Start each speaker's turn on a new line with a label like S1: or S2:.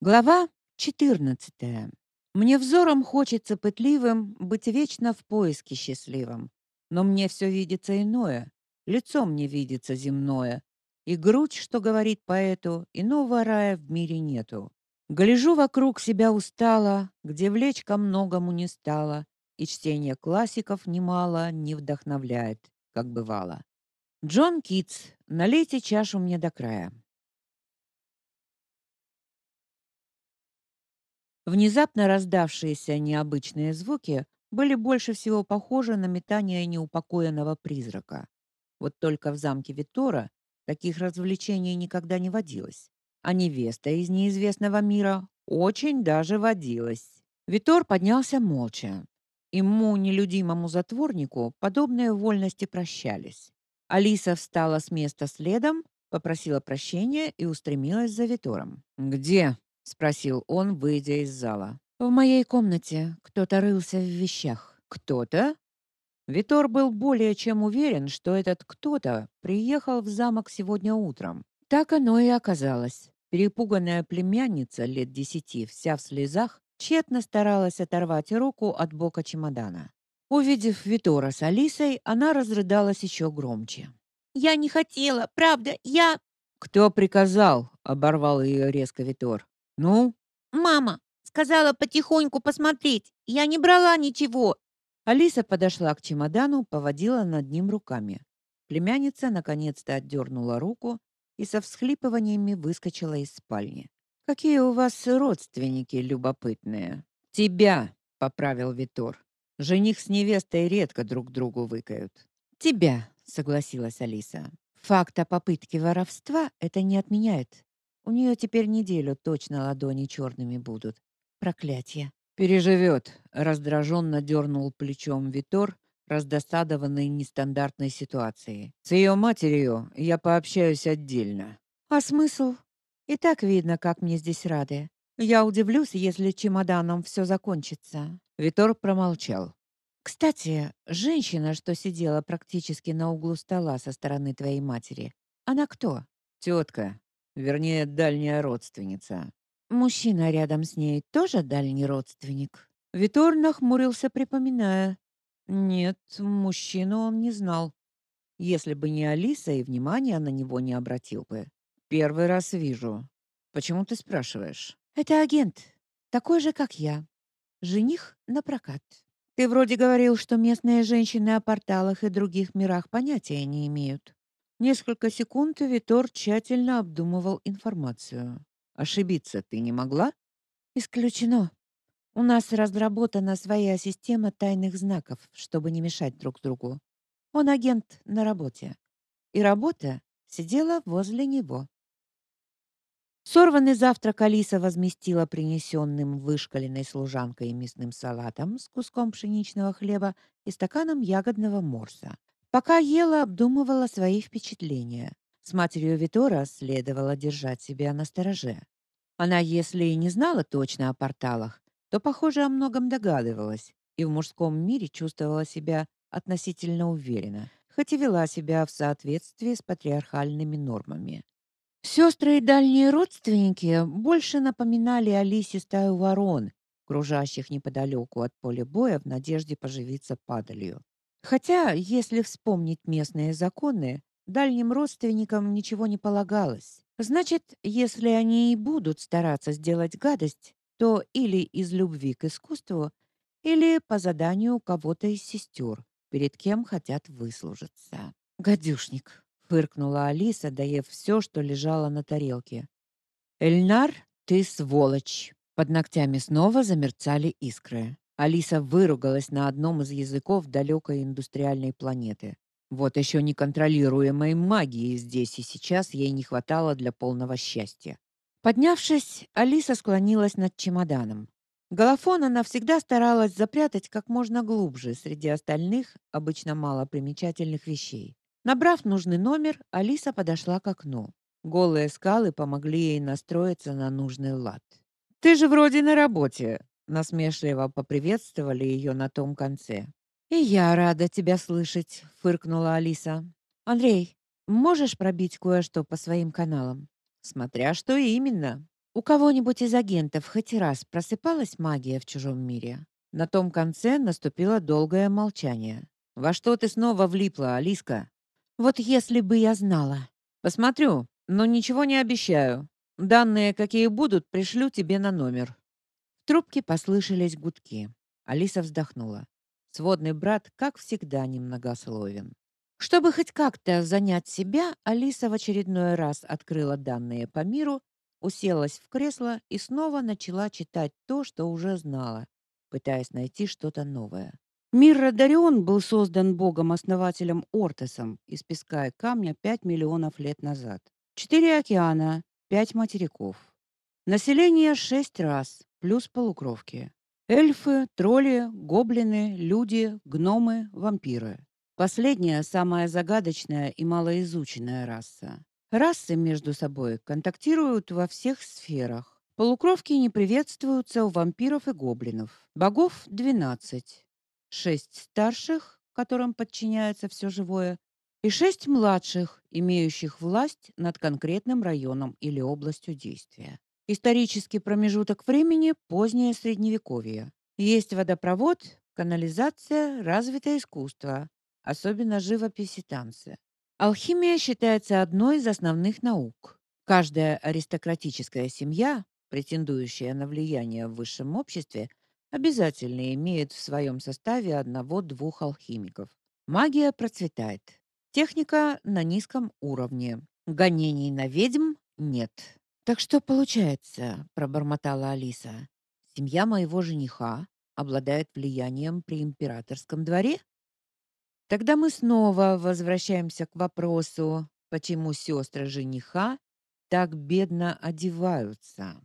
S1: Глава 14. Мне взором хочется пытливым быть вечно в поиске счастливым, но мне все видится иное, лицо мне видится земное, и грудь, что говорит поэту, иного рая в мире нету. Гляжу вокруг себя устало, где влечь ко многому не стало, и чтение классиков немало не вдохновляет, как бывало. Джон Китс, налейте чашу мне до края. Внезапно раздавшиеся необычные звуки были больше всего похожи на метание неупокоенного призрака. Вот только в замке Витора таких развлечений никогда не водилось, а невеста из неизвестного мира очень даже водилась. Витор поднялся молча. Ему, нелюдимому затворнику, подобные вольности прощались. Алиса встала с места следом, попросила прощения и устремилась за Витором. «Где?» Спросил он, выйдя из зала. В моей комнате кто-то рылся в вещах. Кто-то? Витор был более чем уверен, что этот кто-то приехал в замок сегодня утром. Так оно и оказалось. Перепуганная племянница лет десяти, вся в слезах, тщетно старалась оторвать руку от бока чемодана. Увидев Витора с Алисой, она разрыдалась еще громче.
S2: «Я не хотела, правда, я...»
S1: «Кто приказал?» — оборвал ее резко Витор. Ну,
S2: мама сказала потихоньку посмотреть. Я не брала ничего.
S1: Алиса подошла к чемодану, поводила над ним руками. Племянница наконец-то отдернула руку и со всхлипываниями выскочила из спальни. Какие у вас родственники любопытные. Тебя, поправил Витор. Жених с невестой редко друг другу выкают. Тебя, согласилась Алиса. Факт о попытке воровства это не отменяет. У нее теперь неделю точно ладони черными будут. Проклятье. Переживет. раздраженно дернул плечом Витор, раздосадованный нестандартной ситуацией. С ее матерью я пообщаюсь отдельно. А смысл? И так видно, как мне здесь рады. Я удивлюсь, если чемоданом все закончится. Витор промолчал. Кстати, женщина, что сидела практически на углу стола со стороны твоей матери, она кто? Тетка, Вернее, дальняя родственница. Мужчина рядом с ней тоже дальний родственник. Витор нахмурился, припоминая. Нет, мужчину он не знал. Если бы не Алиса, и внимания на него не обратил бы. Первый раз вижу. Почему ты спрашиваешь? Это агент, такой же, как я. Жених на прокат. Ты вроде говорил, что местные женщины о порталах и других мирах понятия не имеют. Несколько секунд Витор тщательно обдумывал информацию. Ошибиться ты не могла? Исключено. У нас разработана своя система тайных знаков, чтобы не мешать друг другу. Он агент на работе. И работа сидела возле него. Сорванный завтрак Алиса возместила принесенным вышкаленной служанкой мясным салатом с куском пшеничного хлеба и стаканом ягодного морса. Пока ела, обдумывала свои впечатления. С матерью Витора следовало держать себя на стороже. Она, если и не знала точно о порталах, то, похоже, о многом догадывалась и в мужском мире чувствовала себя относительно уверенно, хоть и вела себя в соответствии с патриархальными нормами. Сестры и дальние родственники больше напоминали Алисе стаю ворон, кружащих неподалеку от поля боя в надежде поживиться падалью. Хотя, если вспомнить местные законы, дальним родственникам ничего не полагалось. Значит, если они и будут стараться сделать гадость, то или из любви к искусству, или по заданию кого-то из сестер, перед кем хотят выслужиться. Гадюшник, фыркнула Алиса, доев все, что лежало на тарелке. Эльнар, ты сволочь. Под ногтями снова замерцали искры. Алиса выругалась на одном из языков далекой индустриальной планеты. Вот еще неконтролируемой магии здесь и сейчас ей не хватало для полного счастья. Поднявшись, Алиса склонилась над чемоданом. Голофон она всегда старалась запрятать как можно глубже среди остальных, обычно малопримечательных вещей. Набрав нужный номер, Алиса подошла к окну. Голые скалы помогли ей настроиться на нужный лад. «Ты же вроде на работе», насмешливо поприветствовали ее на том конце. И я рада тебя слышать, фыркнула Алиса. Андрей, можешь пробить кое-что по своим каналам? Смотря что именно. У кого-нибудь из агентов хоть раз просыпалась магия в чужом мире? На том конце наступило долгое молчание. Во что ты снова влипла, Алиска? Вот если бы я знала. Посмотрю, но ничего не обещаю. Данные, какие будут, пришлю тебе на номер. Трубке послышались гудки. Алиса вздохнула. Сводный брат, как всегда, немногословен. Чтобы хоть как-то занять себя, Алиса в очередной раз открыла данные по миру, уселась в кресло и снова начала читать то, что уже знала, пытаясь найти что-то новое. Мир Радарион был создан богом-основателем Ортесом из песка и камня 5 миллионов лет назад. Четыре океана, пять материков. Население шесть раз, плюс полукровки. Эльфы, тролли, гоблины, люди, гномы, вампиры. Последняя самая загадочная и малоизученная раса. Расы между собой контактируют во всех сферах. Полукровки не приветствуются у вампиров и гоблинов. Богов 12 шесть старших, которым подчиняется все живое, и шесть младших, имеющих власть над конкретным районом или областью действия. Исторический промежуток времени позднее средневековье. Есть водопровод, канализация, развитое искусство, особенно живопись и танцы. Алхимия считается одной из основных наук. Каждая аристократическая семья, претендующая на влияние в высшем обществе, обязательно имеет в своем составе одного-двух алхимиков. Магия процветает. Техника на низком уровне. Гонений на ведьм нет. Так что получается, пробормотала Алиса. Семья моего жениха обладает влиянием при императорском дворе? Тогда мы снова возвращаемся к вопросу, почему сестры жениха так бедно одеваются.